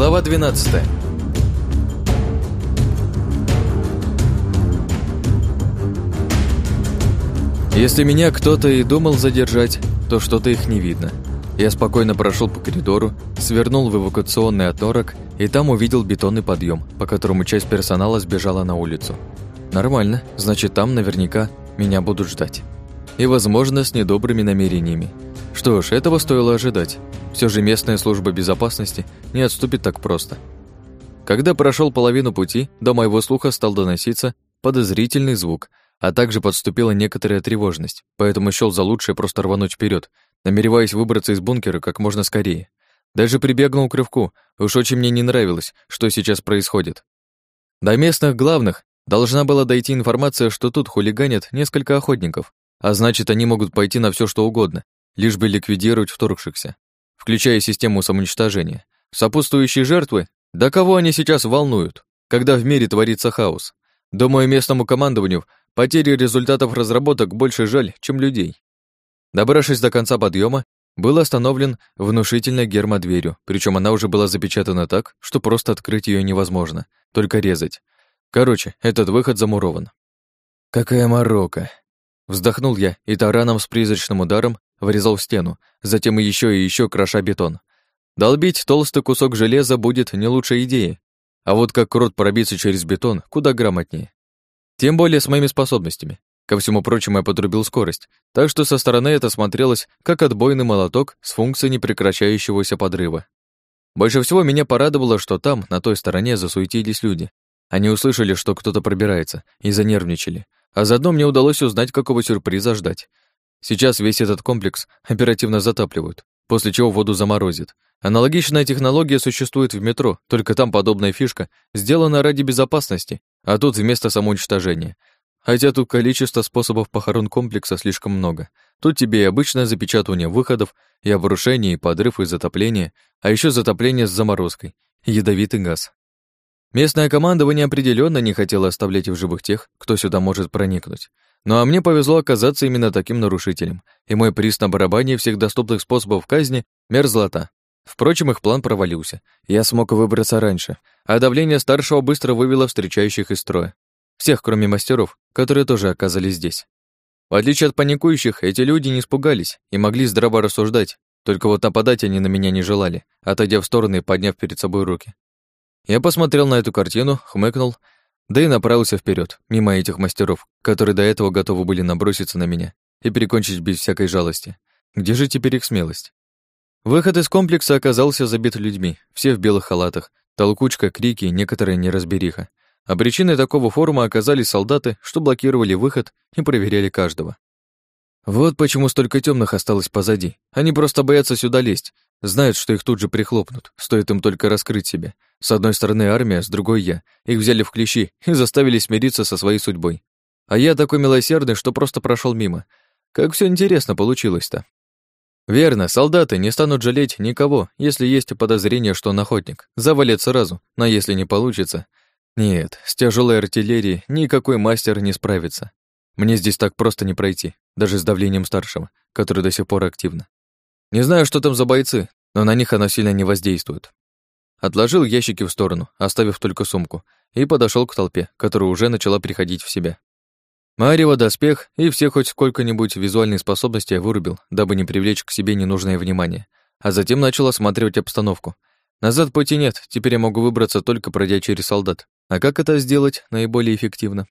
Глава 12 Если меня кто-то и думал задержать, то что-то их не видно. Я спокойно прошел по коридору, свернул в эвакуационный оторок и там увидел бетонный подъем, по которому часть персонала сбежала на улицу. Нормально, значит, там наверняка меня будут ждать. И, возможно, с недобрыми намерениями. Что ж, этого стоило ожидать. Все же местная служба безопасности не отступит так просто. Когда прошел половину пути, до моего слуха стал доноситься подозрительный звук, а также подступила некоторая тревожность, поэтому счёл за лучшее просто рвануть вперед, намереваясь выбраться из бункера как можно скорее. Даже прибегнул к рывку, уж очень мне не нравилось, что сейчас происходит. До местных главных должна была дойти информация, что тут хулиганят несколько охотников, а значит, они могут пойти на все что угодно, лишь бы ликвидировать вторгшихся, включая систему самоуничтожения. Сопутствующие жертвы? Да кого они сейчас волнуют, когда в мире творится хаос? Думаю, местному командованию потери результатов разработок больше жаль, чем людей. Добравшись до конца подъема, был остановлен внушительной гермодверью, причем она уже была запечатана так, что просто открыть ее невозможно, только резать. Короче, этот выход замурован. Какая морока! Вздохнул я и тараном с призрачным ударом врезал в стену, затем еще и еще кроша бетон. Долбить толстый кусок железа будет не лучшей идеей, а вот как крот пробиться через бетон куда грамотнее. Тем более с моими способностями. Ко всему прочему, я подрубил скорость, так что со стороны это смотрелось как отбойный молоток с функцией непрекращающегося подрыва. Больше всего меня порадовало, что там, на той стороне, засуетились люди. Они услышали, что кто-то пробирается, и занервничали. А заодно мне удалось узнать, какого сюрприза ждать. Сейчас весь этот комплекс оперативно затапливают, после чего воду заморозит. Аналогичная технология существует в метро, только там подобная фишка сделана ради безопасности, а тут вместо самоуничтожения. Хотя тут количество способов похорон комплекса слишком много. Тут тебе и обычное запечатывание выходов, и обрушение, и подрыв, и затопление, а еще затопление с заморозкой, ядовитый газ. Местное командование определенно не хотело оставлять в живых тех, кто сюда может проникнуть. Ну а мне повезло оказаться именно таким нарушителем, и мой приз на барабане всех доступных способов казни — мерзлота. Впрочем, их план провалился. Я смог выбраться раньше, а давление старшего быстро вывело встречающих из строя. Всех, кроме мастеров, которые тоже оказались здесь. В отличие от паникующих, эти люди не испугались и могли здраво рассуждать, только вот нападать они на меня не желали, отойдя в стороны и подняв перед собой руки. Я посмотрел на эту картину, хмыкнул, да и направился вперед, мимо этих мастеров, которые до этого готовы были наброситься на меня и перекончить без всякой жалости. Где же теперь их смелость? Выход из комплекса оказался забит людьми, все в белых халатах, толкучка, крики, некоторая неразбериха. А причиной такого форума оказались солдаты, что блокировали выход и проверяли каждого. Вот почему столько темных осталось позади. Они просто боятся сюда лезть, знают, что их тут же прихлопнут, стоит им только раскрыть себя. С одной стороны армия, с другой я. Их взяли в клещи и заставили смириться со своей судьбой. А я такой милосердный, что просто прошел мимо. Как все интересно получилось-то. Верно, солдаты не станут жалеть никого, если есть подозрение, что он охотник. Завалят сразу, но если не получится... Нет, с тяжелой артиллерией никакой мастер не справится. Мне здесь так просто не пройти, даже с давлением старшего, который до сих пор активно. Не знаю, что там за бойцы, но на них оно сильно не воздействует. Отложил ящики в сторону, оставив только сумку, и подошел к толпе, которая уже начала приходить в себя. Марево, доспех и все хоть сколько-нибудь визуальные способности я вырубил, дабы не привлечь к себе ненужное внимание, а затем начал осматривать обстановку. Назад пути нет, теперь я могу выбраться только пройдя через солдат. А как это сделать наиболее эффективно?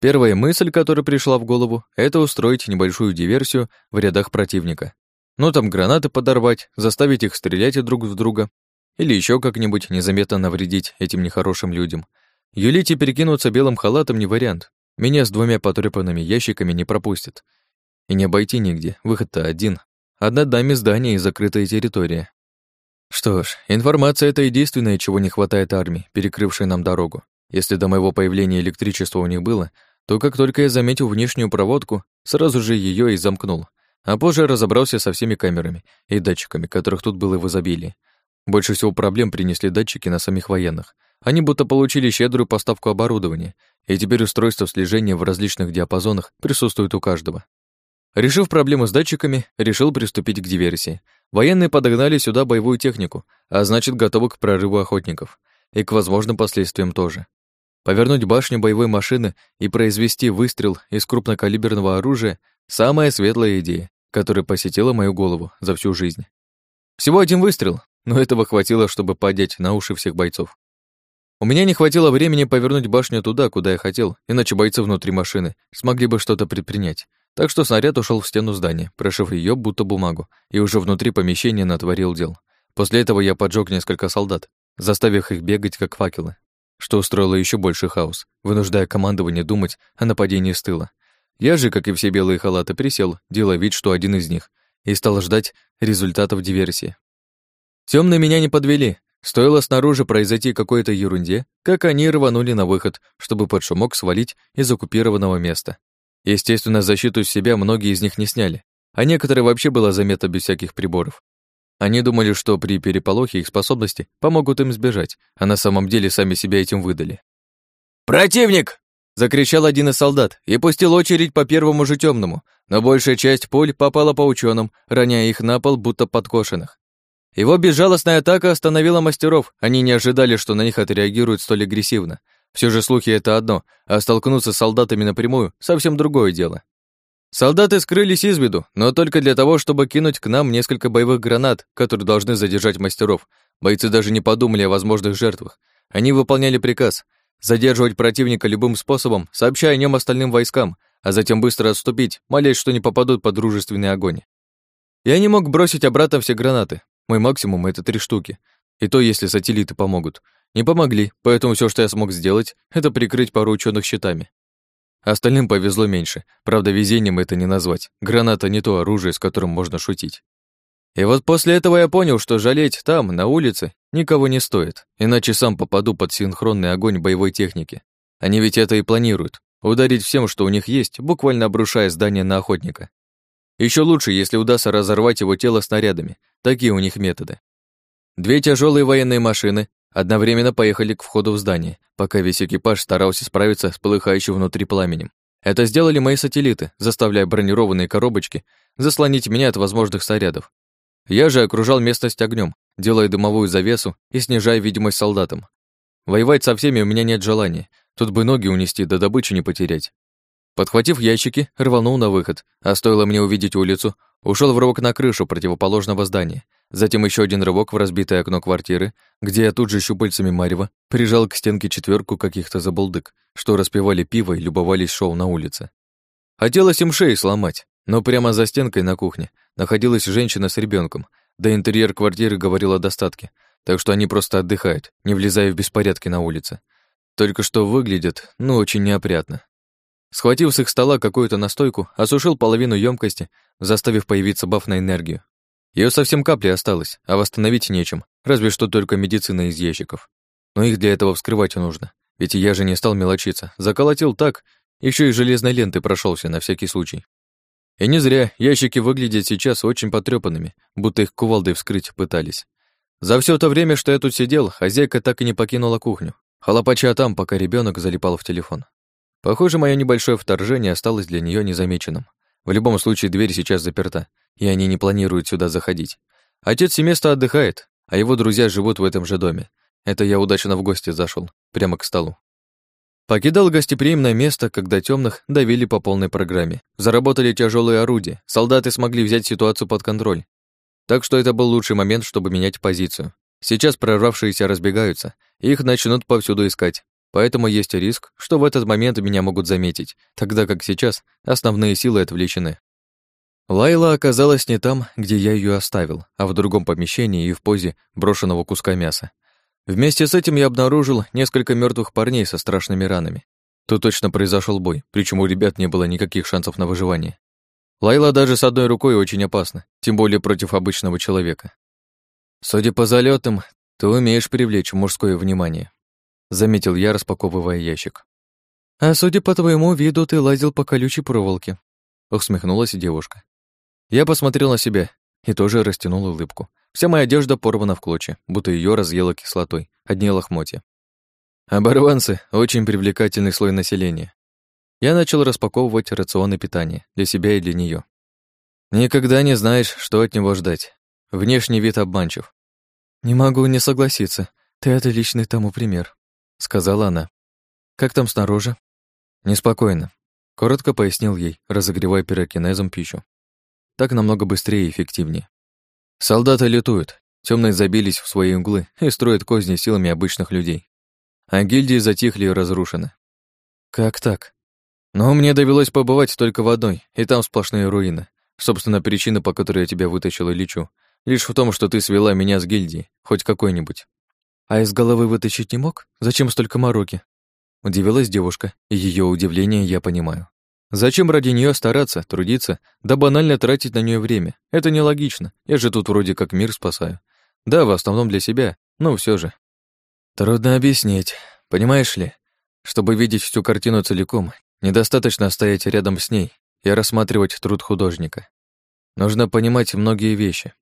Первая мысль, которая пришла в голову, это устроить небольшую диверсию в рядах противника. Ну там гранаты подорвать, заставить их стрелять друг в друга, или еще как-нибудь незаметно навредить этим нехорошим людям. Юлить перекинуться белым халатом не вариант. Меня с двумя потрепанными ящиками не пропустят. И не обойти нигде, выход-то один. Одна даме здание и закрытая территория. Что ж, информация — это единственное, чего не хватает армии, перекрывшей нам дорогу. Если до моего появления электричество у них было, то как только я заметил внешнюю проводку, сразу же ее и замкнул. А позже разобрался со всеми камерами и датчиками, которых тут было в изобилии. Больше всего проблем принесли датчики на самих военных. Они будто получили щедрую поставку оборудования, и теперь устройство слежения в различных диапазонах присутствует у каждого. Решив проблему с датчиками, решил приступить к диверсии. Военные подогнали сюда боевую технику, а значит, готовы к прорыву охотников. И к возможным последствиям тоже. Повернуть башню боевой машины и произвести выстрел из крупнокалиберного оружия — самая светлая идея, которая посетила мою голову за всю жизнь. Всего один выстрел, но этого хватило, чтобы поднять на уши всех бойцов. У меня не хватило времени повернуть башню туда, куда я хотел, иначе бойцы внутри машины смогли бы что-то предпринять. Так что снаряд ушел в стену здания, прошив ее будто бумагу, и уже внутри помещения натворил дел. После этого я поджег несколько солдат, заставив их бегать как факелы, что устроило еще больше хаос, вынуждая командование думать о нападении с тыла. Я же, как и все белые халаты, присел, делая вид, что один из них, и стал ждать результатов диверсии. Темные меня не подвели, Стоило снаружи произойти какой-то ерунде, как они рванули на выход, чтобы под шумок свалить из оккупированного места. Естественно, защиту с себя многие из них не сняли, а некоторые вообще было заметно без всяких приборов. Они думали, что при переполохе их способности помогут им сбежать, а на самом деле сами себя этим выдали. «Противник!» — закричал один из солдат и пустил очередь по первому же темному, но большая часть пуль попала по ученым, роняя их на пол, будто подкошенных. Его безжалостная атака остановила мастеров, они не ожидали, что на них отреагируют столь агрессивно. Все же слухи — это одно, а столкнуться с солдатами напрямую — совсем другое дело. Солдаты скрылись из виду, но только для того, чтобы кинуть к нам несколько боевых гранат, которые должны задержать мастеров. Бойцы даже не подумали о возможных жертвах. Они выполняли приказ — задерживать противника любым способом, сообщая о нем остальным войскам, а затем быстро отступить, молясь, что не попадут под дружественный огонь. Я не мог бросить обратно все гранаты, мой максимум — это три штуки. И то, если сателлиты помогут. Не помогли, поэтому все, что я смог сделать, это прикрыть пару ученых щитами. Остальным повезло меньше. Правда, везением это не назвать. Граната не то оружие, с которым можно шутить. И вот после этого я понял, что жалеть там, на улице, никого не стоит, иначе сам попаду под синхронный огонь боевой техники. Они ведь это и планируют. Ударить всем, что у них есть, буквально обрушая здание на охотника. Еще лучше, если удастся разорвать его тело снарядами. Такие у них методы. Две тяжелые военные машины одновременно поехали к входу в здание, пока весь экипаж старался справиться с полыхающим внутри пламенем. Это сделали мои сателлиты, заставляя бронированные коробочки заслонить меня от возможных снарядов. Я же окружал местность огнем, делая дымовую завесу и снижая видимость солдатам. Воевать со всеми у меня нет желания, тут бы ноги унести, да добычу не потерять. Подхватив ящики, рванул на выход, а стоило мне увидеть улицу, ушел в рывок на крышу противоположного здания. Затем еще один рывок в разбитое окно квартиры, где я тут же щупальцами Марева прижал к стенке четверку каких-то забулдык, что распивали пиво и любовались шоу на улице. Хотелось им шеи сломать, но прямо за стенкой на кухне находилась женщина с ребенком, да интерьер квартиры говорил о достатке, так что они просто отдыхают, не влезая в беспорядки на улице. Только что выглядят, ну, очень неопрятно. Схватив с их стола какую-то настойку, осушил половину емкости, заставив появиться баф на энергию. Ее совсем капли осталось, а восстановить нечем, разве что только медицина из ящиков. Но их для этого вскрывать нужно, ведь я же не стал мелочиться, заколотил так, еще и железной лентой прошелся на всякий случай. И не зря ящики выглядят сейчас очень потрепанными, будто их кувалдой вскрыть пытались. За все то время, что я тут сидел, хозяйка так и не покинула кухню, хлопача там, пока ребенок залипал в телефон. Похоже, мое небольшое вторжение осталось для нее незамеченным. В любом случае, дверь сейчас заперта, и они не планируют сюда заходить. Отец семейства отдыхает, а его друзья живут в этом же доме. Это я удачно в гости зашел, прямо к столу. Покидал гостеприимное место, когда темных давили по полной программе. Заработали тяжелые орудия, солдаты смогли взять ситуацию под контроль. Так что это был лучший момент, чтобы менять позицию. Сейчас прорвавшиеся разбегаются, их начнут повсюду искать. Поэтому есть риск, что в этот момент меня могут заметить, тогда как сейчас основные силы отвлечены. Лайла оказалась не там, где я ее оставил, а в другом помещении и в позе брошенного куска мяса. Вместе с этим я обнаружил несколько мертвых парней со страшными ранами. Тут точно произошел бой, причем у ребят не было никаких шансов на выживание. Лайла даже с одной рукой очень опасна, тем более против обычного человека. Судя по залетам, ты умеешь привлечь мужское внимание, заметил я, распаковывая ящик. А судя по твоему виду, ты лазил по колючей проволоке, усмехнулась девушка. Я посмотрел на себя и тоже растянул улыбку. Вся моя одежда порвана в клочья, будто ее разъела кислотой, одни лохмотья. Оборванцы — очень привлекательный слой населения. Я начал распаковывать рационы питания для себя и для нее. Никогда не знаешь, что от него ждать. внешний вид обманчив. «Не могу не согласиться. Ты отличный тому пример», — сказала она. «Как там снаружи?» «Неспокойно», — коротко пояснил ей, разогревая пирокинезом пищу. Так намного быстрее и эффективнее. Солдаты лютуют, темные забились в свои углы и строят козни силами обычных людей. А гильдии затихли и разрушены. Как так? Но мне довелось побывать только в одной, и там сплошные руины. Собственно, причина, по которой я тебя вытащил и лечу, лишь в том, что ты свела меня с гильдией, хоть какой-нибудь. А из головы вытащить не мог? Зачем столько мороки? Удивилась девушка, и ее удивление я понимаю. Зачем ради нее стараться, трудиться, да банально тратить на нее время? Это нелогично. Я же тут вроде как мир спасаю. Да, в основном для себя, но все же. Трудно объяснить. Понимаешь ли, чтобы видеть всю картину целиком, недостаточно стоять рядом с ней и рассматривать труд художника. Нужно понимать многие вещи.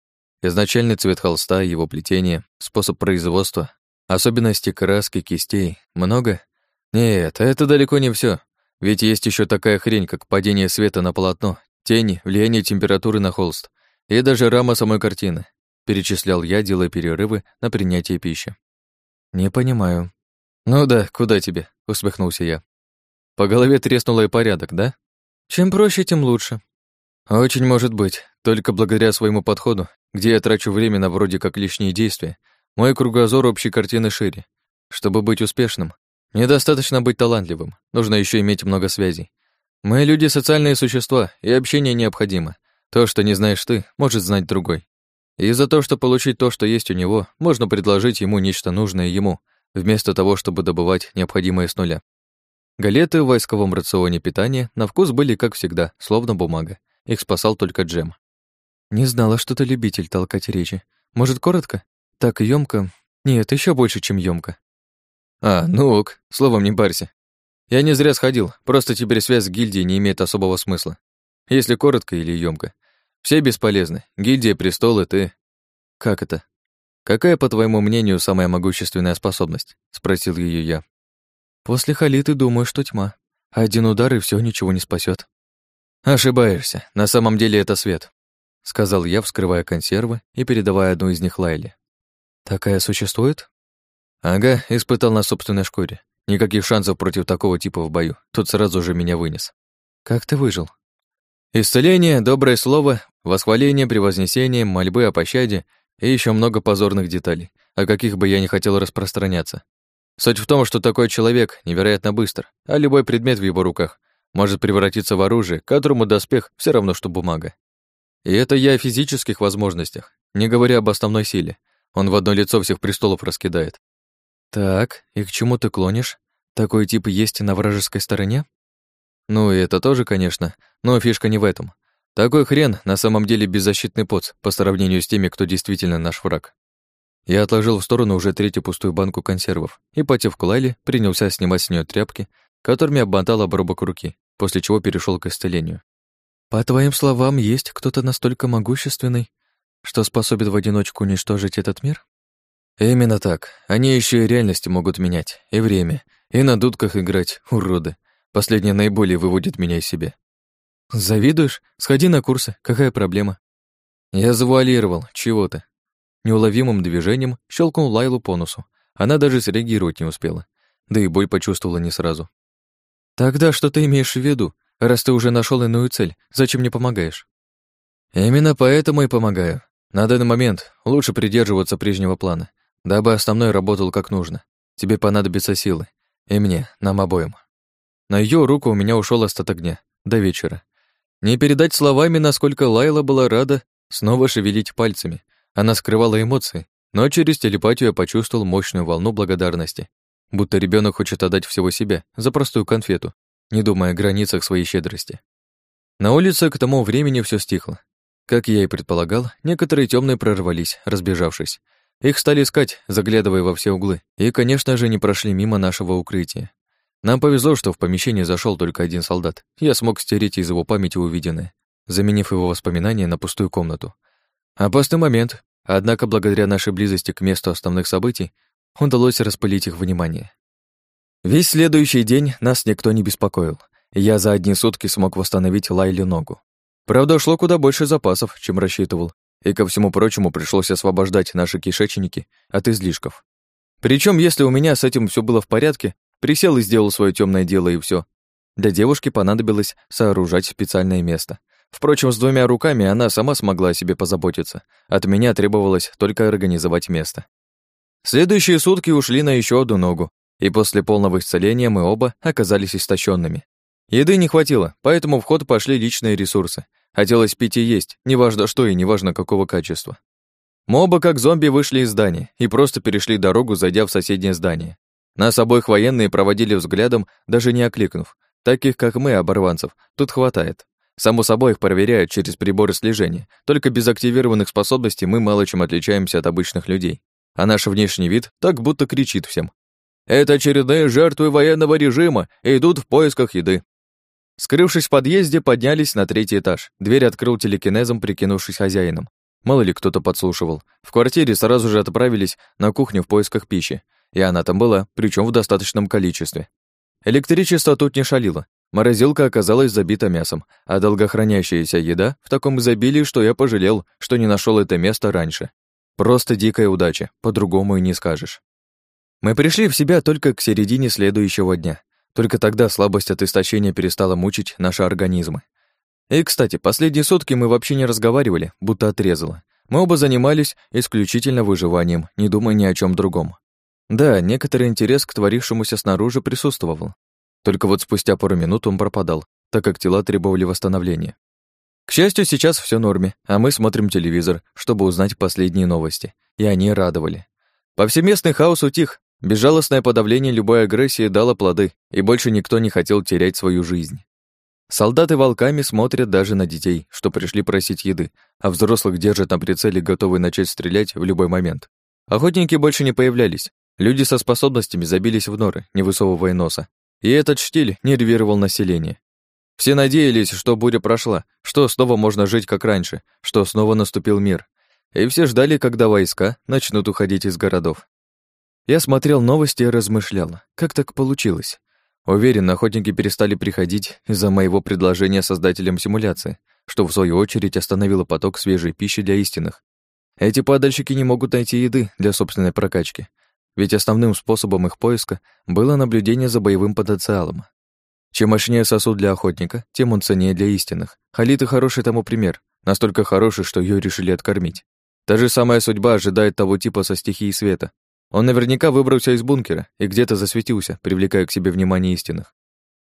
Изначальный цвет холста, его плетение, способ производства, особенности краски, кистей. Много? Нет, это далеко не все. Ведь есть еще такая хрень, как падение света на полотно, тени, влияние температуры на холст и даже рама самой картины, перечислял я, делая перерывы на принятие пищи. Не понимаю. Ну да, куда тебе? усмехнулся я. По голове треснуло и порядок, да? Чем проще, тем лучше. Очень может быть. Только благодаря своему подходу, где я трачу время на вроде как лишние действия, мой кругозор общей картины шире. Чтобы быть успешным, Недостаточно быть талантливым, нужно еще иметь много связей. Мы люди социальные существа, и общение необходимо. То, что не знаешь ты, может знать другой. И за то, что получить то, что есть у него, можно предложить ему нечто нужное ему, вместо того, чтобы добывать необходимое с нуля. Галеты в войсковом рационе питания на вкус были, как всегда, словно бумага. Их спасал только джем. Не знала, что ты любитель толкать речи. Может, коротко? Так ёмко? Нет, еще больше, чем ёмко. А, ну ок, словом не парься. Я не зря сходил, просто теперь связь с гильдией не имеет особого смысла. Если коротко или ёмко. Все бесполезны. Гильдия, престол и ты. Как это? Какая, по твоему мнению, самая могущественная способность? Спросил ее я. После халиты думаю, что тьма. Один удар и все ничего не спасет. Ошибаешься. На самом деле это свет, сказал я, вскрывая консервы и передавая одну из них Лайле. Такая существует? Ага, испытал на собственной шкуре. Никаких шансов против такого типа в бою. Тут сразу же меня вынес. Как ты выжил? Исцеление, доброе слово, восхваление, превознесение, мольбы о пощаде и еще много позорных деталей, о каких бы я не хотел распространяться. Суть в том, что такой человек невероятно быстр, а любой предмет в его руках может превратиться в оружие, которому доспех все равно, что бумага. И это я о физических возможностях, не говоря об основной силе. Он в одно лицо всех престолов раскидает. Так, и к чему ты клонишь? Такой тип есть на вражеской стороне? Ну, и это тоже, конечно, но фишка не в этом. Такой хрен на самом деле беззащитный поц по сравнению с теми, кто действительно наш враг. Я отложил в сторону уже третью пустую банку консервов и, потев к Лайле, принялся снимать с нее тряпки, которыми обмотал обрубок руки, после чего перешел к исцелению. «По твоим словам, есть кто-то настолько могущественный, что способен в одиночку уничтожить этот мир?» Именно так. Они еще и реальности могут менять, и время, и на дудках играть, уроды. Последнее наиболее выводит меня из себя. Завидуешь? Сходи на курсы, какая проблема? Я завуалировал, чего то Неуловимым движением щелкнул Лайлу по носу. Она даже среагировать не успела. Да и боль почувствовала не сразу. Тогда что ты имеешь в виду? Раз ты уже нашел иную цель, зачем мне помогаешь? Именно поэтому и помогаю. На данный момент лучше придерживаться прежнего плана дабы основной работал как нужно. Тебе понадобятся силы. И мне, нам обоим. На ее руку у меня ушел остаток дня, до вечера. Не передать словами, насколько Лайла была рада снова шевелить пальцами. Она скрывала эмоции, но через телепатию я почувствовал мощную волну благодарности, будто ребенок хочет отдать всего себя за простую конфету, не думая о границах своей щедрости. На улице к тому времени все стихло. Как я и предполагал, некоторые темные прорвались, разбежавшись, их стали искать, заглядывая во все углы, и, конечно же, не прошли мимо нашего укрытия. Нам повезло, что в помещение зашел только один солдат. Я смог стереть из его памяти увиденное, заменив его воспоминания на пустую комнату. Опасный момент, однако благодаря нашей близости к месту основных событий удалось распылить их внимание. Весь следующий день нас никто не беспокоил. Я за одни сутки смог восстановить Лайле ногу. Правда, шло куда больше запасов, чем рассчитывал, и ко всему прочему пришлось освобождать наши кишечники от излишков. Причем, если у меня с этим все было в порядке, присел и сделал свое темное дело и все. Для девушки понадобилось сооружать специальное место. Впрочем, с двумя руками она сама смогла о себе позаботиться. От меня требовалось только организовать место. Следующие сутки ушли на еще одну ногу, и после полного исцеления мы оба оказались истощенными. Еды не хватило, поэтому в ход пошли личные ресурсы. Хотелось пить и есть, неважно что и неважно какого качества. Мы как зомби вышли из здания и просто перешли дорогу, зайдя в соседнее здание. Нас обоих военные проводили взглядом, даже не окликнув. Таких, как мы, оборванцев, тут хватает. Само собой, их проверяют через приборы слежения. Только без активированных способностей мы мало чем отличаемся от обычных людей. А наш внешний вид так будто кричит всем. «Это очередные жертвы военного режима и идут в поисках еды. Скрывшись в подъезде, поднялись на третий этаж. Дверь открыл телекинезом, прикинувшись хозяином. Мало ли кто-то подслушивал. В квартире сразу же отправились на кухню в поисках пищи. И она там была, причем в достаточном количестве. Электричество тут не шалило. Морозилка оказалась забита мясом, а долгохранящаяся еда в таком изобилии, что я пожалел, что не нашел это место раньше. Просто дикая удача, по-другому и не скажешь. Мы пришли в себя только к середине следующего дня. Только тогда слабость от истощения перестала мучить наши организмы. И, кстати, последние сутки мы вообще не разговаривали, будто отрезало. Мы оба занимались исключительно выживанием, не думая ни о чем другом. Да, некоторый интерес к творившемуся снаружи присутствовал. Только вот спустя пару минут он пропадал, так как тела требовали восстановления. К счастью, сейчас все норме, а мы смотрим телевизор, чтобы узнать последние новости. И они радовали. Повсеместный хаос утих, Безжалостное подавление любой агрессии дало плоды, и больше никто не хотел терять свою жизнь. Солдаты волками смотрят даже на детей, что пришли просить еды, а взрослых держат на прицеле, готовые начать стрелять в любой момент. Охотники больше не появлялись. Люди со способностями забились в норы, не высовывая носа. И этот штиль нервировал население. Все надеялись, что буря прошла, что снова можно жить как раньше, что снова наступил мир. И все ждали, когда войска начнут уходить из городов. Я смотрел новости и размышлял, как так получилось. Уверен, охотники перестали приходить из-за моего предложения создателям симуляции, что в свою очередь остановило поток свежей пищи для истинных. Эти падальщики не могут найти еды для собственной прокачки, ведь основным способом их поиска было наблюдение за боевым потенциалом. Чем мощнее сосуд для охотника, тем он ценнее для истинных. Халиты хороший тому пример, настолько хороший, что ее решили откормить. Та же самая судьба ожидает того типа со стихией света, он наверняка выбрался из бункера и где-то засветился, привлекая к себе внимание истинных.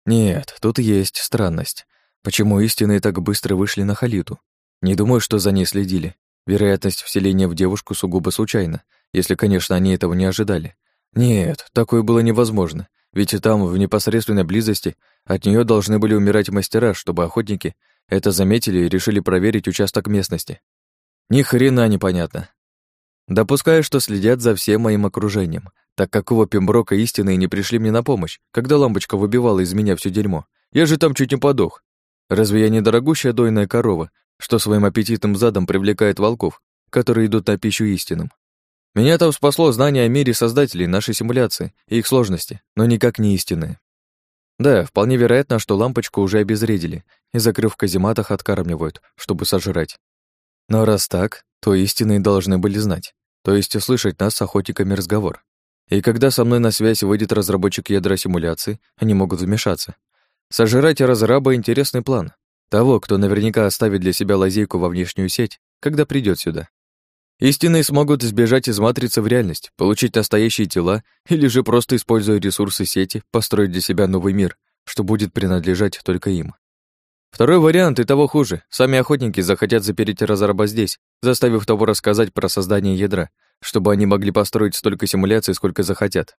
Нет, тут есть странность. Почему истинные так быстро вышли на Халиту? Не думаю, что за ней следили. Вероятность вселения в девушку сугубо случайна, если, конечно, они этого не ожидали. Нет, такое было невозможно, ведь и там, в непосредственной близости, от нее должны были умирать мастера, чтобы охотники это заметили и решили проверить участок местности. Ни хрена непонятно. Допускаю, что следят за всем моим окружением, так какого пемброка истинные не пришли мне на помощь, когда лампочка выбивала из меня все дерьмо. Я же там чуть не подох. Разве я не дорогущая дойная корова, что своим аппетитным задом привлекает волков, которые идут на пищу истинным? Меня там спасло знание о мире создателей нашей симуляции и их сложности, но никак не истинные. Да, вполне вероятно, что лампочку уже обезвредили и, закрыв в казематах, откармливают, чтобы сожрать. Но раз так, то истинные должны были знать то есть услышать нас с охотниками разговор. И когда со мной на связь выйдет разработчик ядра симуляции, они могут вмешаться. Сожрать разраба — интересный план. Того, кто наверняка оставит для себя лазейку во внешнюю сеть, когда придет сюда. Истинные смогут сбежать из матрицы в реальность, получить настоящие тела или же просто, используя ресурсы сети, построить для себя новый мир, что будет принадлежать только им. Второй вариант и того хуже. Сами охотники захотят запереть разраба здесь, заставив того рассказать про создание ядра, чтобы они могли построить столько симуляций, сколько захотят.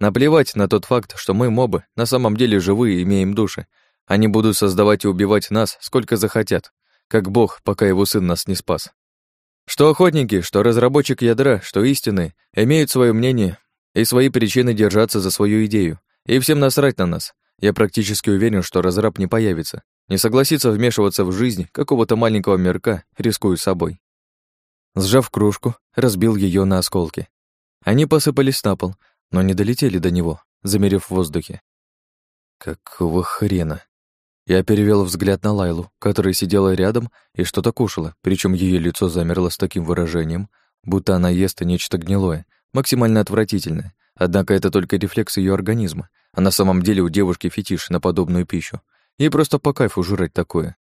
Наплевать на тот факт, что мы, мобы, на самом деле живые и имеем души. Они будут создавать и убивать нас, сколько захотят, как бог, пока его сын нас не спас. Что охотники, что разработчик ядра, что истины, имеют свое мнение и свои причины держаться за свою идею, и всем насрать на нас. Я практически уверен, что разраб не появится, не согласится вмешиваться в жизнь какого-то маленького мирка, рискуя собой. Сжав кружку, разбил ее на осколки. Они посыпались на пол, но не долетели до него, замерев в воздухе. Какого хрена? Я перевел взгляд на Лайлу, которая сидела рядом и что-то кушала, причем ее лицо замерло с таким выражением, будто она ест нечто гнилое, максимально отвратительное. Однако это только рефлекс ее организма, а на самом деле у девушки фетиш на подобную пищу. Ей просто по кайфу жрать такое.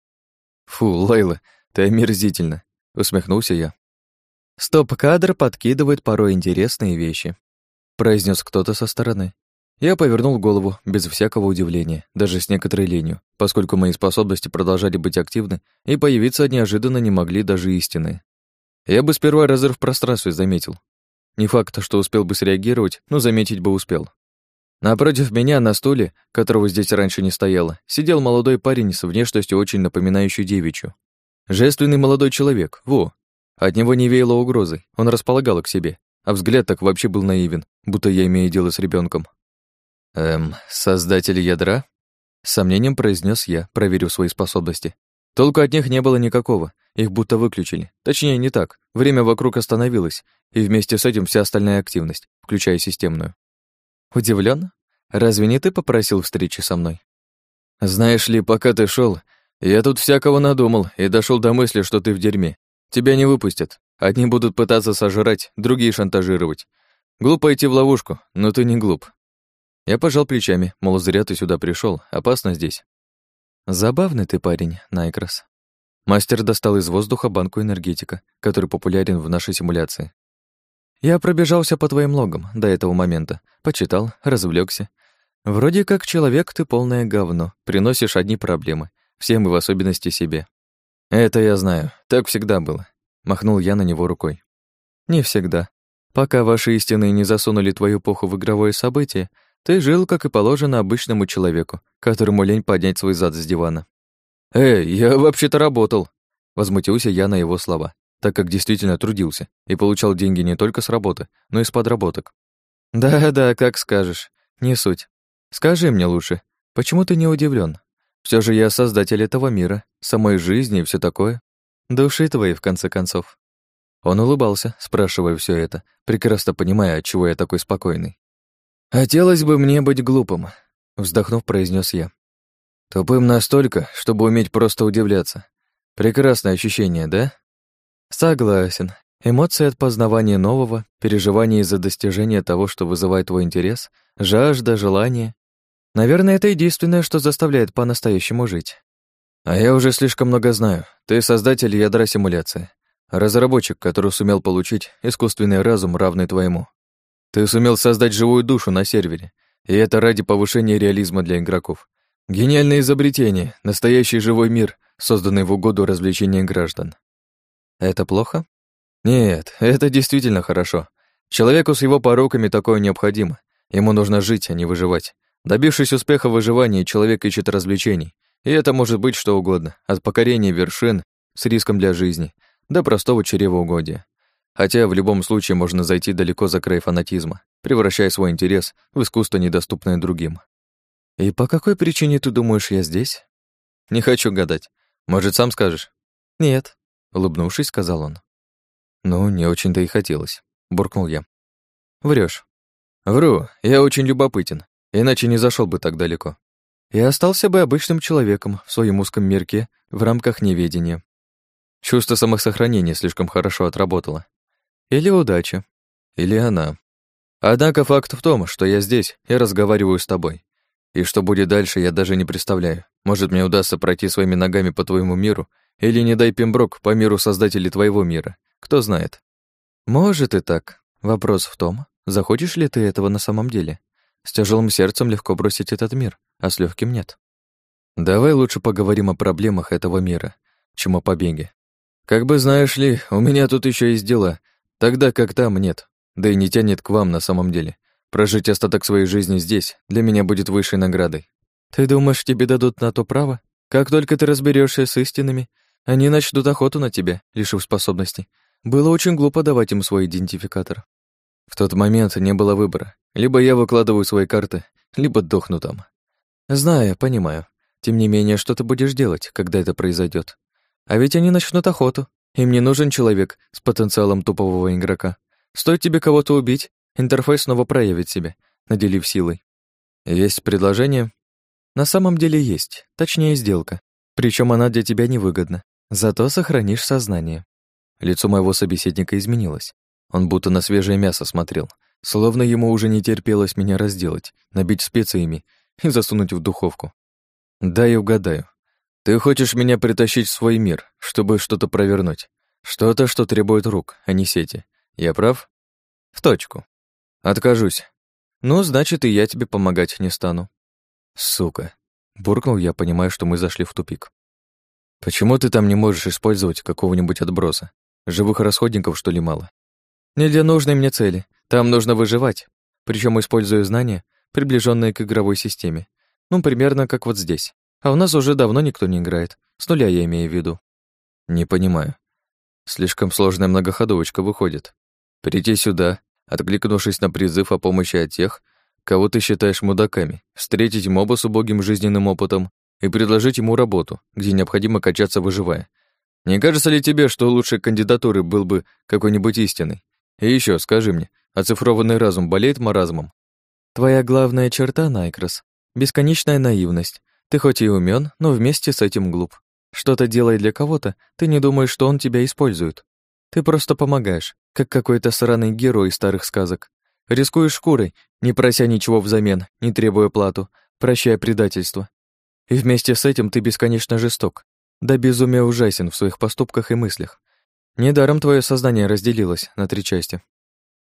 «Фу, Лайла, ты омерзительна», — усмехнулся я. «Стоп-кадр подкидывает порой интересные вещи», — произнес кто-то со стороны. Я повернул голову, без всякого удивления, даже с некоторой ленью, поскольку мои способности продолжали быть активны и появиться неожиданно не могли даже истины. Я бы сперва разрыв в пространстве заметил. Не факт, что успел бы среагировать, но заметить бы успел. Напротив меня на стуле, которого здесь раньше не стояло, сидел молодой парень с внешностью очень напоминающей девичью. Жественный молодой человек, во. От него не веяло угрозой, он располагал к себе, а взгляд так вообще был наивен, будто я имею дело с ребенком. «Эм, создатель ядра?» С сомнением произнес я, проверив свои способности. Толку от них не было никакого, их будто выключили. Точнее, не так. Время вокруг остановилось, и вместе с этим вся остальная активность, включая системную. Удивлен? Разве не ты попросил встречи со мной? Знаешь ли, пока ты шел, я тут всякого надумал и дошел до мысли, что ты в дерьме. Тебя не выпустят. Одни будут пытаться сожрать, другие шантажировать. Глупо идти в ловушку, но ты не глуп. Я пожал плечами, мол, зря ты сюда пришел, опасно здесь. Забавный ты парень, Найкрас. Мастер достал из воздуха банку энергетика, который популярен в нашей симуляции. Я пробежался по твоим логам до этого момента, почитал, развлекся. Вроде как человек ты полное говно, приносишь одни проблемы, всем и в особенности себе. Это я знаю, так всегда было. Махнул я на него рукой. Не всегда. Пока ваши истины не засунули твою эпоху в игровое событие, ты жил, как и положено, обычному человеку, которому лень поднять свой зад с дивана. «Эй, я вообще-то работал!» Возмутился я на его слова, так как действительно трудился и получал деньги не только с работы, но и с подработок. «Да-да, как скажешь. Не суть. Скажи мне лучше, почему ты не удивлен? Все же я создатель этого мира, самой жизни и все такое. Души твои, в конце концов». Он улыбался, спрашивая все это, прекрасно понимая, отчего я такой спокойный. «Хотелось бы мне быть глупым», — вздохнув, произнес я. «Тупым настолько, чтобы уметь просто удивляться. Прекрасное ощущение, да?» «Согласен. Эмоции от познавания нового, переживания из-за достижения того, что вызывает твой интерес, жажда, желание. Наверное, это единственное, что заставляет по-настоящему жить. А я уже слишком много знаю. Ты создатель ядра симуляции. Разработчик, который сумел получить искусственный разум, равный твоему. Ты сумел создать живую душу на сервере, и это ради повышения реализма для игроков. Гениальное изобретение, настоящий живой мир, созданный в угоду развлечения граждан. Это плохо? Нет, это действительно хорошо. Человеку с его пороками такое необходимо. Ему нужно жить, а не выживать. Добившись успеха в выживании, человек ищет развлечений. И это может быть что угодно, от покорения вершин с риском для жизни до простого чревоугодия. Хотя в любом случае можно зайти далеко за край фанатизма, превращая свой интерес в искусство, недоступное другим. «И по какой причине ты думаешь, я здесь?» «Не хочу гадать. Может, сам скажешь?» «Нет», — улыбнувшись, сказал он. «Ну, не очень-то и хотелось», — буркнул я. Врешь. «Вру, я очень любопытен, иначе не зашел бы так далеко. Я остался бы обычным человеком в своем узком мирке в рамках неведения. Чувство самосохранения слишком хорошо отработало. Или удача. Или она. Однако факт в том, что я здесь и разговариваю с тобой. И что будет дальше, я даже не представляю. Может, мне удастся пройти своими ногами по твоему миру, или, не дай пимброк, по миру создателей твоего мира. Кто знает. Может и так. Вопрос в том, захочешь ли ты этого на самом деле. С тяжелым сердцем легко бросить этот мир, а с легким нет. Давай лучше поговорим о проблемах этого мира, чем о побеге. Как бы знаешь ли, у меня тут еще есть дела, Тогда как там нет, да и не тянет к вам на самом деле. Прожить остаток своей жизни здесь для меня будет высшей наградой. Ты думаешь, тебе дадут на то право? Как только ты разберешься с истинами, они начнут охоту на тебя, лишив способностей. Было очень глупо давать им свой идентификатор. В тот момент не было выбора. Либо я выкладываю свои карты, либо дохну там. Знаю, понимаю. Тем не менее, что ты будешь делать, когда это произойдет? А ведь они начнут охоту, им не нужен человек с потенциалом тупового игрока. Стоит тебе кого-то убить, интерфейс снова проявит себя, наделив силой. Есть предложение? На самом деле есть, точнее сделка. Причем она для тебя невыгодна. Зато сохранишь сознание. Лицо моего собеседника изменилось. Он будто на свежее мясо смотрел, словно ему уже не терпелось меня разделать, набить специями и засунуть в духовку. Дай угадаю. Ты хочешь меня притащить в свой мир, чтобы что-то провернуть. Что-то, что требует рук, а не сети. Я прав? В точку. Откажусь. Ну, значит, и я тебе помогать не стану. Сука. Буркнул я, понимая, что мы зашли в тупик. Почему ты там не можешь использовать какого-нибудь отброса? Живых расходников, что ли, мало? Не для нужной мне цели. Там нужно выживать. Причем используя знания, приближенные к игровой системе. Ну, примерно как вот здесь. А у нас уже давно никто не играет. С нуля я имею в виду. Не понимаю. Слишком сложная многоходовочка выходит. Прийти сюда, откликнувшись на призыв о помощи от тех, кого ты считаешь мудаками, встретить моба с убогим жизненным опытом и предложить ему работу, где необходимо качаться выживая. Не кажется ли тебе, что лучшей кандидатурой был бы какой-нибудь истинный? И еще скажи мне, оцифрованный разум болеет маразмом? Твоя главная черта, Найкрос, бесконечная наивность. Ты хоть и умен, но вместе с этим глуп. Что-то делая для кого-то, ты не думаешь, что он тебя использует. Ты просто помогаешь, как какой-то сраный герой из старых сказок. Рискуешь шкурой, не прося ничего взамен, не требуя плату, прощая предательство. И вместе с этим ты бесконечно жесток, да безумие ужасен в своих поступках и мыслях. Недаром твое сознание разделилось на три части.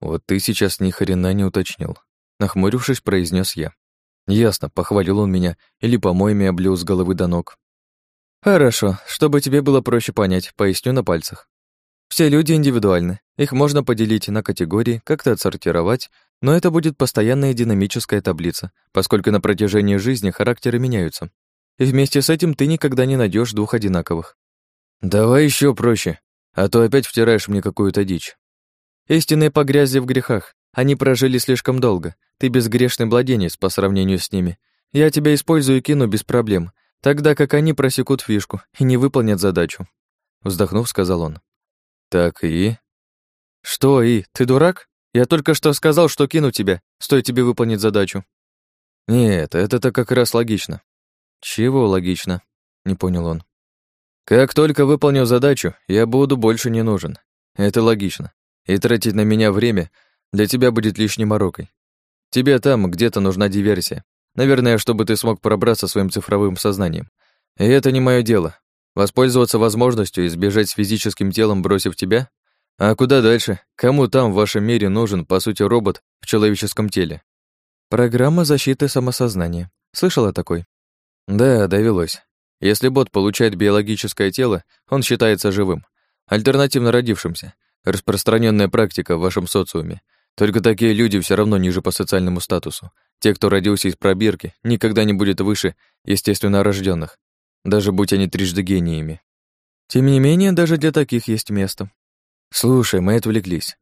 Вот ты сейчас ни хрена не уточнил. Нахмурившись, произнес я. Ясно, похвалил он меня или помоями облил с головы до ног. Хорошо, чтобы тебе было проще понять, поясню на пальцах. Все люди индивидуальны, их можно поделить на категории, как-то отсортировать, но это будет постоянная динамическая таблица, поскольку на протяжении жизни характеры меняются. И вместе с этим ты никогда не найдешь двух одинаковых. Давай еще проще, а то опять втираешь мне какую-то дичь. Истинные погрязли в грехах, они прожили слишком долго, ты безгрешный младенец по сравнению с ними. Я тебя использую и кину без проблем, тогда как они просекут фишку и не выполнят задачу. Вздохнув, сказал он. Так и... Что и? Ты дурак? Я только что сказал, что кину тебя, стоит тебе выполнить задачу. Нет, это-то как раз логично. Чего логично? Не понял он. Как только выполню задачу, я буду больше не нужен. Это логично. И тратить на меня время для тебя будет лишней морокой. Тебе там где-то нужна диверсия. Наверное, чтобы ты смог пробраться своим цифровым сознанием. И это не мое дело. Воспользоваться возможностью и сбежать с физическим телом, бросив тебя? А куда дальше? Кому там в вашем мире нужен, по сути, робот в человеческом теле? Программа защиты самосознания. Слышала такой? Да, довелось. Если бот получает биологическое тело, он считается живым, альтернативно родившимся. Распространенная практика в вашем социуме. Только такие люди все равно ниже по социальному статусу. Те, кто родился из пробирки, никогда не будет выше естественно рожденных, даже будь они трижды гениями. Тем не менее, даже для таких есть место. Слушай, мы отвлеклись.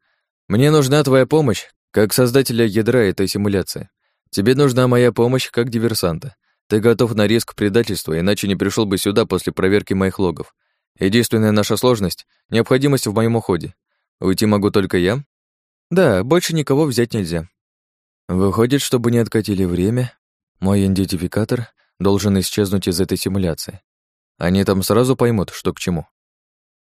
Мне нужна твоя помощь, как создателя ядра этой симуляции. Тебе нужна моя помощь, как диверсанта. Ты готов на риск предательства, иначе не пришел бы сюда после проверки моих логов. Единственная наша сложность — необходимость в моем уходе. Уйти могу только я, да, больше никого взять нельзя. Выходит, чтобы не откатили время, мой идентификатор должен исчезнуть из этой симуляции. Они там сразу поймут, что к чему.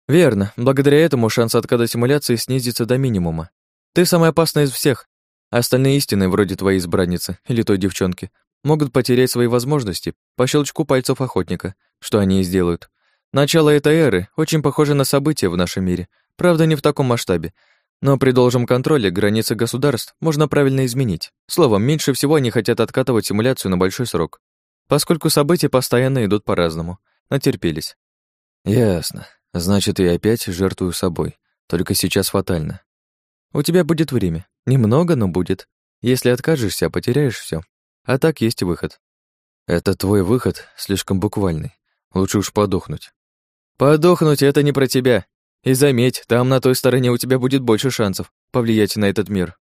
Верно. Благодаря этому шанс отката симуляции снизится до минимума. Ты самая опасная из всех. Остальные истины, вроде твоей избранницы или той девчонки, могут потерять свои возможности по щелчку пальцев охотника, что они и сделают. Начало этой эры очень похоже на события в нашем мире, правда, не в таком масштабе, но при должном контроле границы государств можно правильно изменить. Словом, меньше всего они хотят откатывать симуляцию на большой срок, поскольку события постоянно идут по-разному. Натерпелись. Ясно. Значит, я опять жертвую собой. Только сейчас фатально. У тебя будет время. Немного, но будет. Если откажешься, потеряешь все. А так есть выход. Это твой выход слишком буквальный. Лучше уж подохнуть. Подохнуть — это не про тебя. И заметь, там на той стороне у тебя будет больше шансов повлиять на этот мир.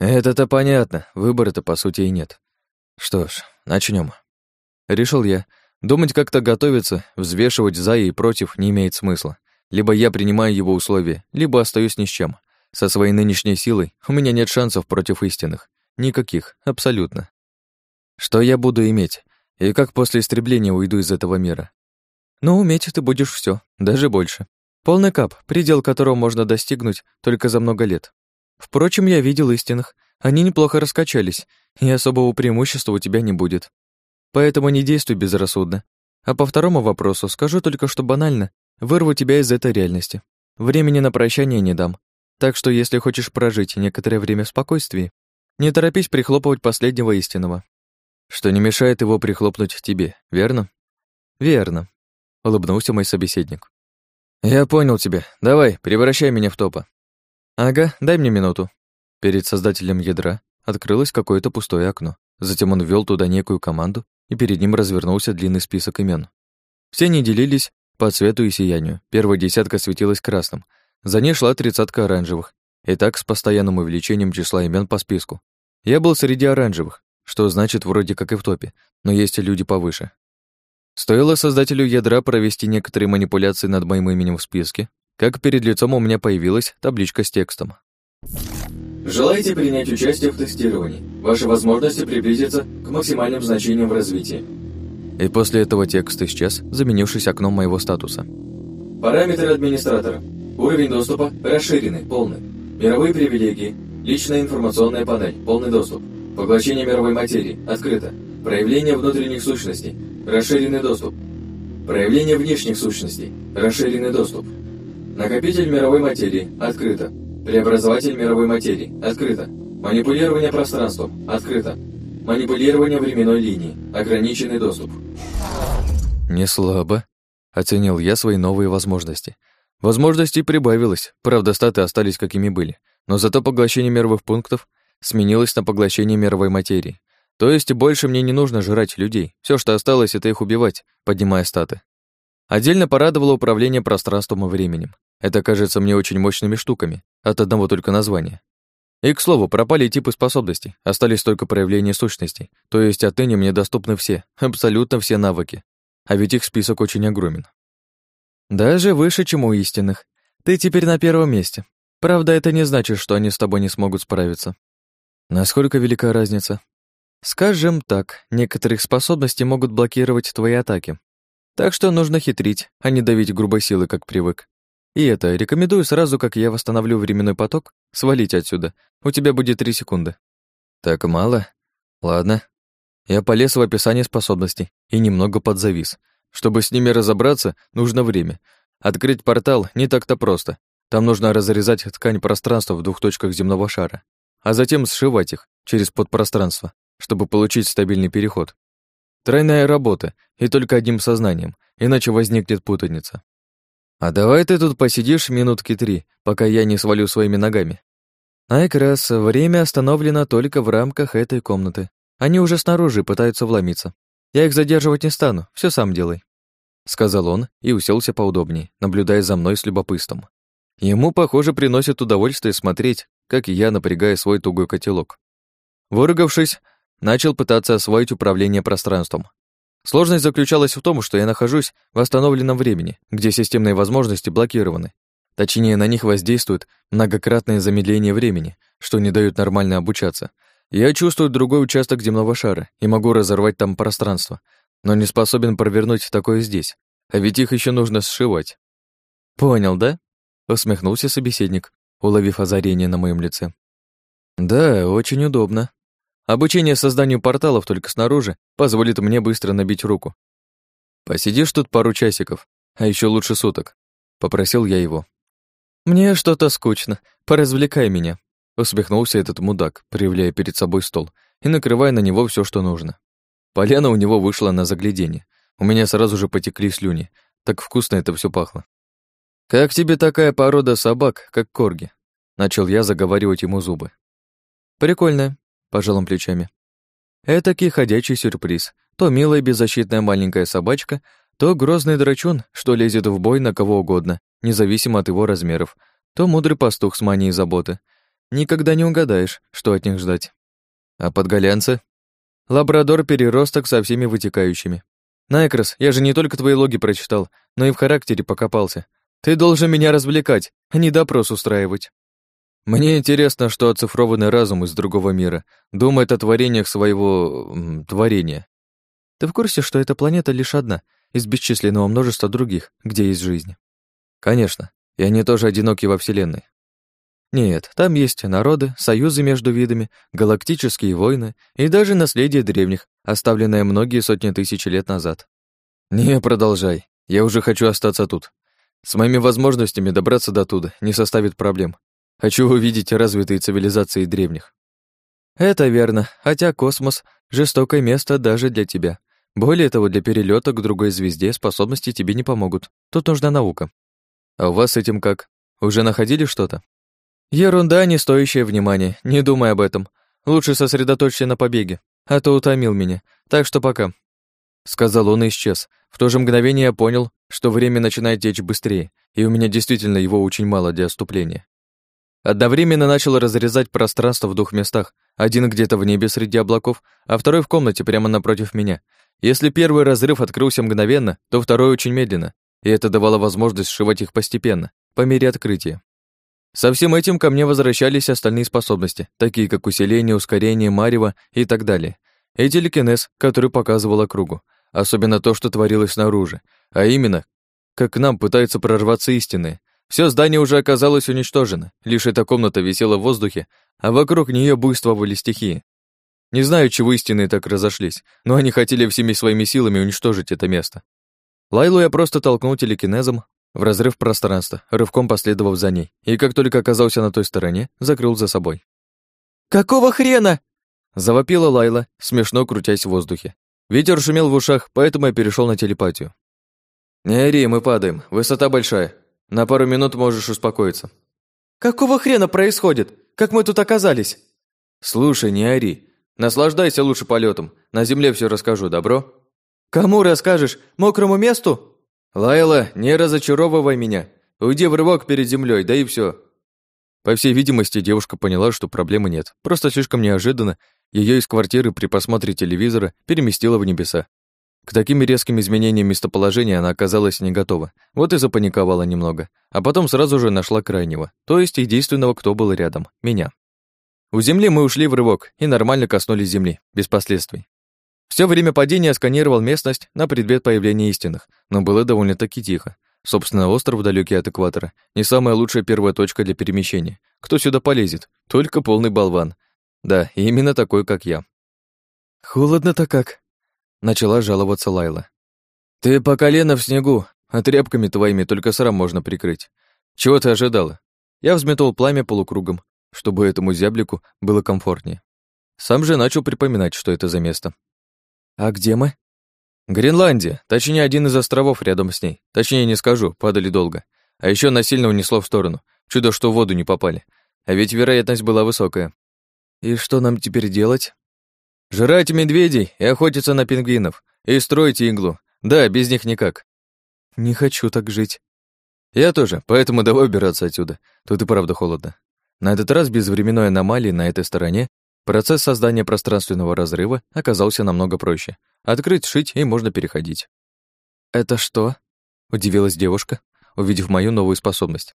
Это-то понятно, выбора-то по сути и нет. Что ж, начнем. Решил я. Думать как-то готовиться, взвешивать за и против не имеет смысла. Либо я принимаю его условия, либо остаюсь ни с чем. Со своей нынешней силой у меня нет шансов против истинных. Никаких, абсолютно. Что я буду иметь? И как после истребления уйду из этого мира? Но уметь ты будешь все, даже больше. Полный кап, предел которого можно достигнуть только за много лет. Впрочем, я видел истинных. Они неплохо раскачались, и особого преимущества у тебя не будет. Поэтому не действуй безрассудно. А по второму вопросу скажу только, что банально вырву тебя из этой реальности. Времени на прощание не дам. Так что если хочешь прожить некоторое время в спокойствии, не торопись прихлопывать последнего истинного. Что не мешает его прихлопнуть тебе, верно? Верно, улыбнулся мой собеседник. Я понял тебя. Давай, превращай меня в топа. Ага, дай мне минуту. Перед создателем ядра открылось какое-то пустое окно. Затем он ввел туда некую команду, и перед ним развернулся длинный список имен. Все они делились по цвету и сиянию. Первая десятка светилась красным, за ней шла тридцатка оранжевых, и так с постоянным увеличением числа имен по списку. Я был среди оранжевых, что значит вроде как и в топе, но есть люди повыше. Стоило создателю ядра провести некоторые манипуляции над моим именем в списке, как перед лицом у меня появилась табличка с текстом. Желаете принять участие в тестировании? Ваши возможности приблизятся к максимальным значениям в развитии. И после этого текст исчез, заменившись окном моего статуса. Параметры администратора. Уровень доступа расширенный, полный. Мировые привилегии. Личная информационная панель, полный доступ. Поглощение мировой материи, открыто. Проявление внутренних сущностей, расширенный доступ. Проявление внешних сущностей, расширенный доступ. Накопитель мировой материи, открыто. Преобразователь мировой материи, открыто. Манипулирование пространством, открыто. Манипулирование временной линии, ограниченный доступ. Не слабо, оценил я свои новые возможности – Возможностей прибавилось, правда, статы остались какими были, но зато поглощение мировых пунктов сменилось на поглощение мировой материи. То есть больше мне не нужно жрать людей, все, что осталось, это их убивать, поднимая статы. Отдельно порадовало управление пространством и временем. Это кажется мне очень мощными штуками, от одного только названия. И, к слову, пропали типы способностей, остались только проявления сущностей, то есть отныне мне доступны все, абсолютно все навыки. А ведь их список очень огромен. Даже выше, чем у истинных. Ты теперь на первом месте. Правда, это не значит, что они с тобой не смогут справиться. Насколько велика разница? Скажем так, некоторых способностей могут блокировать твои атаки. Так что нужно хитрить, а не давить грубой силы, как привык. И это, рекомендую сразу, как я восстановлю временной поток, свалить отсюда. У тебя будет три секунды. Так мало? Ладно. Я полез в описание способностей и немного подзавис, чтобы с ними разобраться, нужно время. Открыть портал не так-то просто. Там нужно разрезать ткань пространства в двух точках земного шара, а затем сшивать их через подпространство, чтобы получить стабильный переход. Тройная работа, и только одним сознанием, иначе возникнет путаница. А давай ты тут посидишь минутки три, пока я не свалю своими ногами. А как раз время остановлено только в рамках этой комнаты. Они уже снаружи пытаются вломиться. Я их задерживать не стану, все сам делай», — сказал он и уселся поудобнее, наблюдая за мной с любопытством. Ему, похоже, приносит удовольствие смотреть, как я напрягаю свой тугой котелок. Выругавшись, начал пытаться освоить управление пространством. Сложность заключалась в том, что я нахожусь в восстановленном времени, где системные возможности блокированы. Точнее, на них воздействует многократное замедление времени, что не дает нормально обучаться — я чувствую другой участок земного шара и могу разорвать там пространство, но не способен провернуть такое здесь, а ведь их еще нужно сшивать. Понял, да? Усмехнулся собеседник, уловив озарение на моем лице. Да, очень удобно. Обучение созданию порталов только снаружи позволит мне быстро набить руку. Посидишь тут пару часиков, а еще лучше суток, попросил я его. Мне что-то скучно, поразвлекай меня, Усмехнулся этот мудак, проявляя перед собой стол и накрывая на него все, что нужно. Поляна у него вышла на заглядение. У меня сразу же потекли слюни. Так вкусно это все пахло. «Как тебе такая порода собак, как корги?» Начал я заговаривать ему зубы. «Прикольно», — пожал он плечами. Этакий ходячий сюрприз. То милая беззащитная маленькая собачка, то грозный драчун, что лезет в бой на кого угодно, независимо от его размеров, то мудрый пастух с манией заботы, Никогда не угадаешь, что от них ждать. А подголянцы? Лабрадор-переросток со всеми вытекающими. Найкрос, я же не только твои логи прочитал, но и в характере покопался. Ты должен меня развлекать, а не допрос устраивать. Мне интересно, что оцифрованный разум из другого мира думает о творениях своего... творения. Ты в курсе, что эта планета лишь одна из бесчисленного множества других, где есть жизнь? Конечно, и они тоже одиноки во Вселенной. Нет, там есть народы, союзы между видами, галактические войны и даже наследие древних, оставленное многие сотни тысяч лет назад. Не продолжай, я уже хочу остаться тут. С моими возможностями добраться до туда не составит проблем. Хочу увидеть развитые цивилизации древних. Это верно, хотя космос — жестокое место даже для тебя. Более того, для перелета к другой звезде способности тебе не помогут. Тут нужна наука. А у вас с этим как? Уже находили что-то? Ерунда, не стоящая внимания, не думай об этом. Лучше сосредоточься на побеге, а то утомил меня. Так что пока. Сказал он и исчез. В то же мгновение я понял, что время начинает течь быстрее, и у меня действительно его очень мало для отступления. Одновременно начал разрезать пространство в двух местах. Один где-то в небе среди облаков, а второй в комнате прямо напротив меня. Если первый разрыв открылся мгновенно, то второй очень медленно, и это давало возможность сшивать их постепенно, по мере открытия. Со всем этим ко мне возвращались остальные способности, такие как усиление, ускорение, марево и так далее. И телекинез, который показывал округу. Особенно то, что творилось снаружи. А именно, как к нам пытаются прорваться истины. Все здание уже оказалось уничтожено, лишь эта комната висела в воздухе, а вокруг нее буйствовали стихии. Не знаю, чего истины так разошлись, но они хотели всеми своими силами уничтожить это место. Лайлу я просто толкнул телекинезом в разрыв пространства, рывком последовав за ней, и как только оказался на той стороне, закрыл за собой. «Какого хрена?» Завопила Лайла, смешно крутясь в воздухе. Ветер шумел в ушах, поэтому я перешел на телепатию. «Не ори, мы падаем, высота большая. На пару минут можешь успокоиться». «Какого хрена происходит? Как мы тут оказались?» «Слушай, не ори. Наслаждайся лучше полетом. На земле все расскажу, добро?» «Кому расскажешь? Мокрому месту?» «Лайла, не разочаровывай меня. Уйди в рывок перед землей, да и все. По всей видимости, девушка поняла, что проблемы нет. Просто слишком неожиданно ее из квартиры при просмотре телевизора переместило в небеса. К таким резким изменениям местоположения она оказалась не готова. Вот и запаниковала немного. А потом сразу же нашла крайнего, то есть единственного, кто был рядом меня. У земли мы ушли в рывок и нормально коснулись земли, без последствий. Все время падения сканировал местность на предмет появления истинных, но было довольно-таки тихо. Собственно, остров, далекий от экватора, не самая лучшая первая точка для перемещения. Кто сюда полезет? Только полный болван. Да, именно такой, как я. «Холодно-то как?» — начала жаловаться Лайла. «Ты по колено в снегу, а тряпками твоими только срам можно прикрыть. Чего ты ожидала?» Я взметнул пламя полукругом, чтобы этому зяблику было комфортнее. Сам же начал припоминать, что это за место. «А где мы?» «Гренландия, точнее, один из островов рядом с ней. Точнее, не скажу, падали долго. А еще насильно унесло в сторону. Чудо, что в воду не попали. А ведь вероятность была высокая. И что нам теперь делать? Жрать медведей и охотиться на пингвинов. И строить иглу. Да, без них никак. Не хочу так жить. Я тоже, поэтому давай убираться отсюда. Тут и правда холодно. На этот раз без временной аномалии на этой стороне Процесс создания пространственного разрыва оказался намного проще. Открыть, шить, и можно переходить. «Это что?» — удивилась девушка, увидев мою новую способность.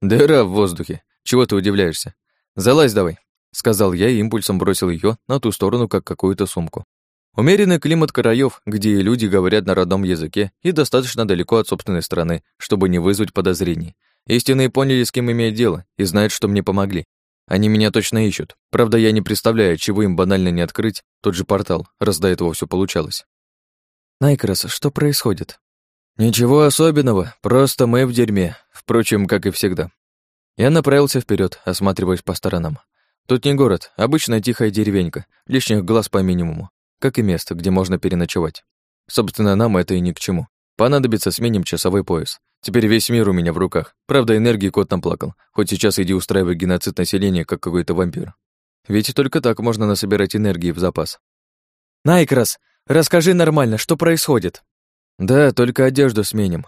«Дыра в воздухе. Чего ты удивляешься? Залазь давай», — сказал я и импульсом бросил ее на ту сторону, как какую-то сумку. Умеренный климат краев, где люди говорят на родном языке и достаточно далеко от собственной страны, чтобы не вызвать подозрений. Истинные поняли, с кем имеют дело, и знают, что мне помогли. Они меня точно ищут. Правда, я не представляю, чего им банально не открыть тот же портал, раз до этого все получалось. Найкрас, что происходит? Ничего особенного, просто мы в дерьме. Впрочем, как и всегда. Я направился вперед, осматриваясь по сторонам. Тут не город, обычная тихая деревенька, лишних глаз по минимуму, как и место, где можно переночевать. Собственно, нам это и ни к чему. Понадобится сменим часовой пояс. Теперь весь мир у меня в руках. Правда, энергии кот наплакал. Хоть сейчас иди устраивай геноцид населения, как какой-то вампир. Ведь только так можно насобирать энергии в запас. Найкрас, расскажи нормально, что происходит? Да, только одежду сменим.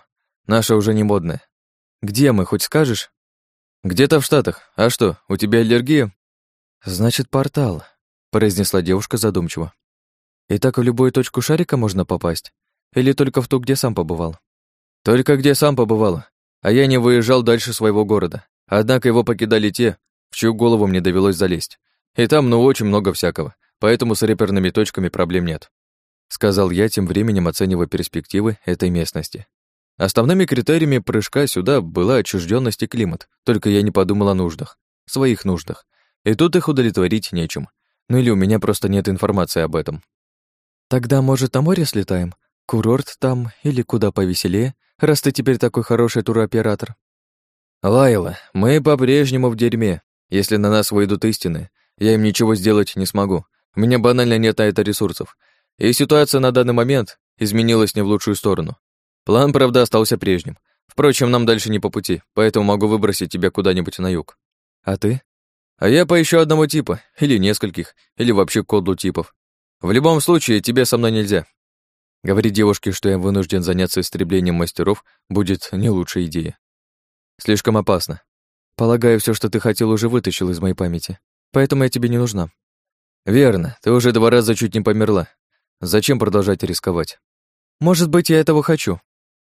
Наша уже не модная. Где мы, хоть скажешь? Где-то в Штатах. А что, у тебя аллергия? Значит, портал, произнесла девушка задумчиво. И так в любую точку шарика можно попасть? Или только в ту, где сам побывал? Только где сам побывал. А я не выезжал дальше своего города. Однако его покидали те, в чью голову мне довелось залезть. И там, ну, очень много всякого. Поэтому с реперными точками проблем нет. сказал я, тем временем оценивая перспективы этой местности. Основными критериями прыжка сюда была отчужденность и климат, только я не подумал о нуждах, своих нуждах. И тут их удовлетворить нечем. Ну или у меня просто нет информации об этом. Тогда, может, на море слетаем? Курорт там или куда повеселее, раз ты теперь такой хороший туроператор? Лайла, мы по-прежнему в дерьме. Если на нас выйдут истины, я им ничего сделать не смогу. У меня банально нет на это ресурсов. И ситуация на данный момент изменилась не в лучшую сторону. План, правда, остался прежним. Впрочем, нам дальше не по пути, поэтому могу выбросить тебя куда-нибудь на юг. А ты? А я по еще одному типа, или нескольких, или вообще кодлу типов. В любом случае, тебе со мной нельзя. Говорить девушке, что я вынужден заняться истреблением мастеров, будет не лучшей идеей. Слишком опасно. Полагаю, все, что ты хотел, уже вытащил из моей памяти. Поэтому я тебе не нужна. Верно, ты уже два раза чуть не померла. Зачем продолжать рисковать? Может быть, я этого хочу.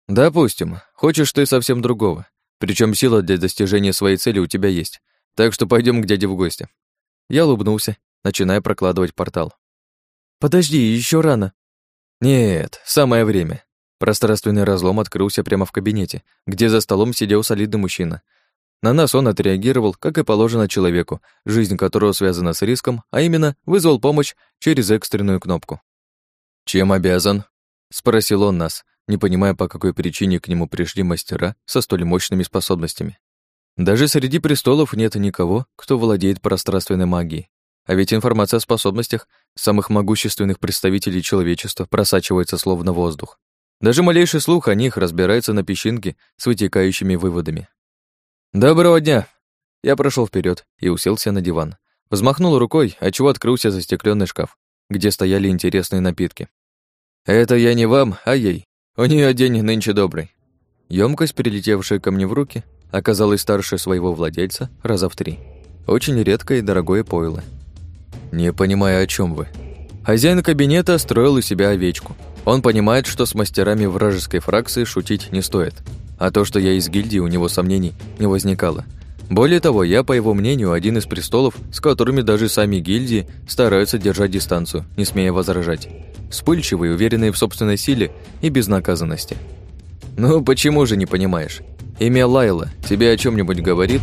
Допустим, хочешь ты совсем другого. Причем сила для достижения своей цели у тебя есть. Так что пойдем к дяде в гости. Я улыбнулся, начиная прокладывать портал. Подожди, еще рано. Нет, самое время. Пространственный разлом открылся прямо в кабинете, где за столом сидел солидный мужчина. На нас он отреагировал, как и положено человеку, жизнь которого связана с риском, а именно вызвал помощь через экстренную кнопку. «Чем обязан?» — спросил он нас, не понимая, по какой причине к нему пришли мастера со столь мощными способностями. Даже среди престолов нет никого, кто владеет пространственной магией. А ведь информация о способностях самых могущественных представителей человечества просачивается словно воздух. Даже малейший слух о них разбирается на песчинке с вытекающими выводами. «Доброго дня!» Я прошел вперед и уселся на диван. Взмахнул рукой, отчего открылся застекленный шкаф, где стояли интересные напитки. «Это я не вам, а ей. У нее день нынче добрый». Емкость, прилетевшая ко мне в руки, оказалась старше своего владельца раза в три. Очень редкое и дорогое пойло. «Не понимаю, о чем вы». Хозяин кабинета строил у себя овечку. Он понимает, что с мастерами вражеской фракции шутить не стоит. А то, что я из гильдии, у него сомнений не возникало. Более того, я, по его мнению, один из престолов, с которыми даже сами гильдии стараются держать дистанцию, не смея возражать. Вспыльчивые, уверенные в собственной силе и безнаказанности. «Ну, почему же не понимаешь? Имя Лайла тебе о чем нибудь говорит?»